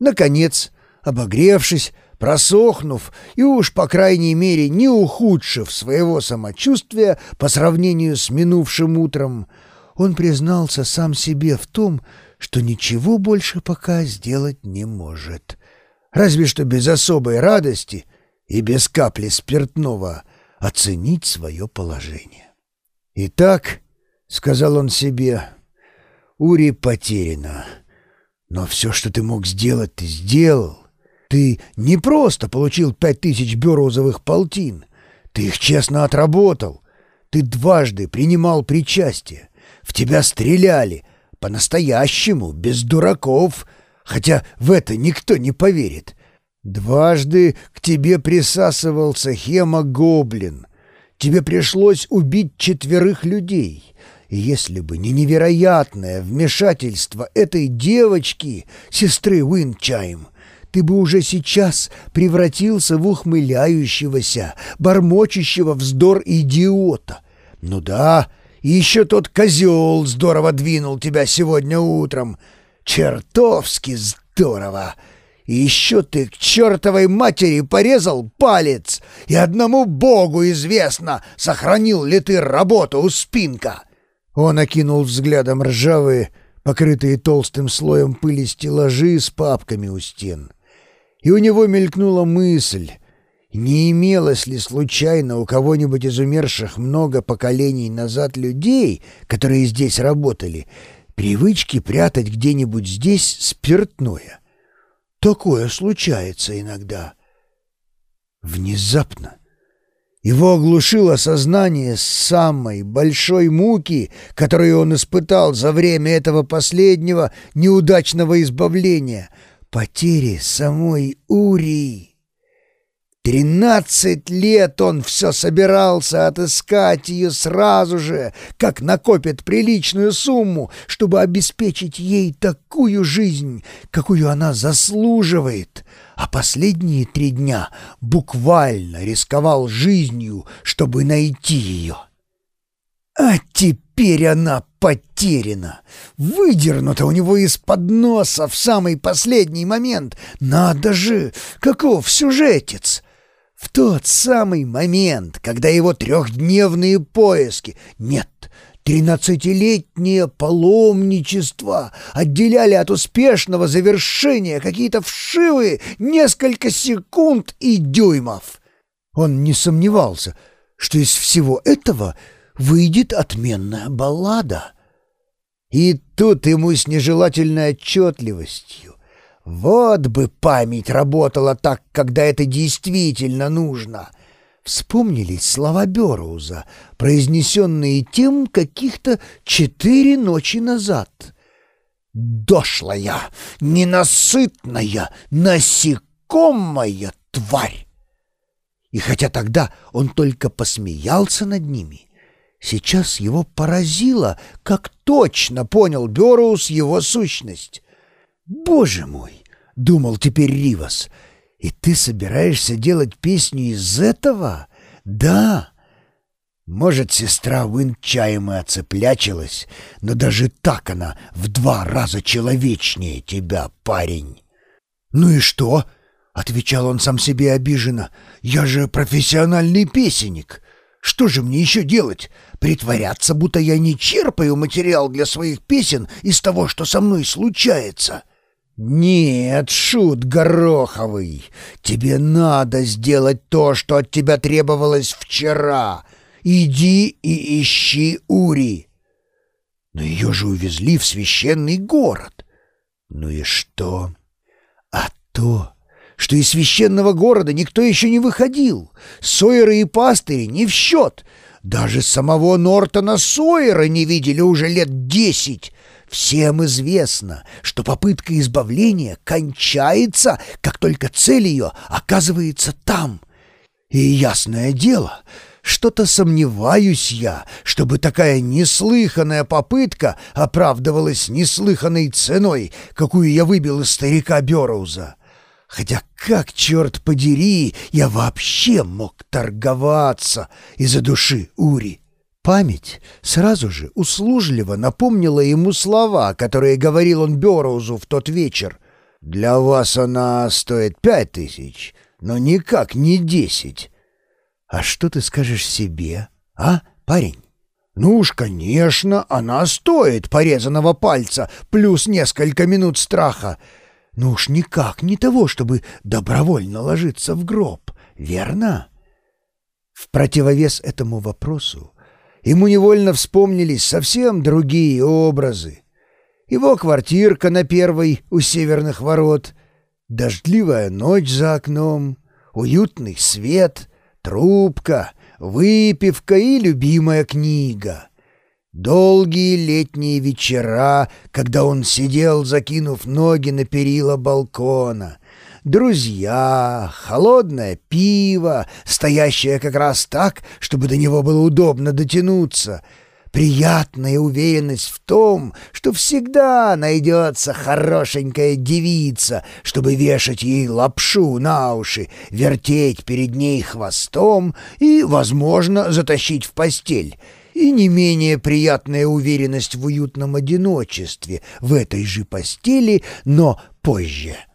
Наконец, обогревшись, просохнув и уж, по крайней мере, не ухудшив своего самочувствия по сравнению с минувшим утром, он признался сам себе в том, что ничего больше пока сделать не может. Разве что без особой радости и без капли спиртного оценить свое положение. «Итак», — сказал он себе, — «Ури потеряна. Но все, что ты мог сделать, ты сделал. Ты не просто получил пять тысяч бюрозовых полтин. Ты их честно отработал. Ты дважды принимал причастие. В тебя стреляли. По-настоящему, без дураков. Хотя в это никто не поверит. Дважды к тебе присасывался хемогоблин. Тебе пришлось убить четверых людей. Если бы не невероятное вмешательство этой девочки, сестры Уинчайм, ты бы уже сейчас превратился в ухмыляющегося, бормочущего вздор идиота. Ну да, и еще тот козел здорово двинул тебя сегодня утром. Чертовски здорово! И еще ты к чертовой матери порезал палец, и одному богу известно, сохранил ли ты работу у спинка. Он окинул взглядом ржавые, покрытые толстым слоем пыли стеллажи с папками у стен. И у него мелькнула мысль, не имелось ли случайно у кого-нибудь из умерших много поколений назад людей, которые здесь работали, привычки прятать где-нибудь здесь спиртное. Такое случается иногда. Внезапно его оглушило сознание самой большой муки, которую он испытал за время этого последнего неудачного избавления — потери самой Урии. Тринадцать лет он все собирался отыскать ее сразу же, как накопит приличную сумму, чтобы обеспечить ей такую жизнь, какую она заслуживает, а последние три дня буквально рисковал жизнью, чтобы найти ее. А теперь она потеряна, выдернута у него из-под носа в самый последний момент. Надо же, каков сюжетец! В тот самый момент, когда его трехдневные поиски, нет, тринадцатилетнее паломничество отделяли от успешного завершения какие-то вшивые несколько секунд и дюймов. Он не сомневался, что из всего этого выйдет отменная баллада. И тут ему с нежелательной отчетливостью вот бы память работала так, когда это действительно нужно. Вспомнились слова Бероуза, произнесенные тем каких-то четыре ночи назад. «Дошлая, ненасытная, насекомая тварь!» И хотя тогда он только посмеялся над ними, сейчас его поразило, как точно понял Бероуз его сущность. «Боже мой!» — думал теперь Ривас. «И ты собираешься делать песню из этого? Да!» Может, сестра Уинчайма оцеплячилась, но даже так она в два раза человечнее тебя, парень. «Ну и что?» — отвечал он сам себе обиженно. «Я же профессиональный песенник. Что же мне еще делать? Притворяться, будто я не черпаю материал для своих песен из того, что со мной случается?» «Нет, шут гороховый, тебе надо сделать то, что от тебя требовалось вчера. Иди и ищи Ури». Но ее же увезли в священный город. Ну и что? А то, что из священного города никто еще не выходил. Сойеры и пастыри не в счет. Даже самого Нортона Сойера не видели уже лет десять. Всем известно, что попытка избавления кончается, как только цель ее оказывается там. И ясное дело, что-то сомневаюсь я, чтобы такая неслыханная попытка оправдывалась неслыханной ценой, какую я выбил из старика Бероуза. Хотя как, черт подери, я вообще мог торговаться из-за души Ури? Память сразу же услужливо напомнила ему слова, которые говорил он Бероузу в тот вечер. Для вас она стоит пять тысяч, но никак не десять. А что ты скажешь себе, а, парень? Ну уж, конечно, она стоит порезанного пальца плюс несколько минут страха. Ну уж никак не того, чтобы добровольно ложиться в гроб, верно? В противовес этому вопросу ему невольно вспомнились совсем другие образы. Его квартирка на первой у северных ворот, дождливая ночь за окном, уютный свет, трубка, выпивка и любимая книга. Долгие летние вечера, когда он сидел, закинув ноги на перила балкона. Друзья, холодное пиво, стоящее как раз так, чтобы до него было удобно дотянуться — приятная уверенность в том, что всегда найдется хорошенькая девица, чтобы вешать ей лапшу на уши, вертеть перед ней хвостом и, возможно, затащить в постель, и не менее приятная уверенность в уютном одиночестве в этой же постели, но позже —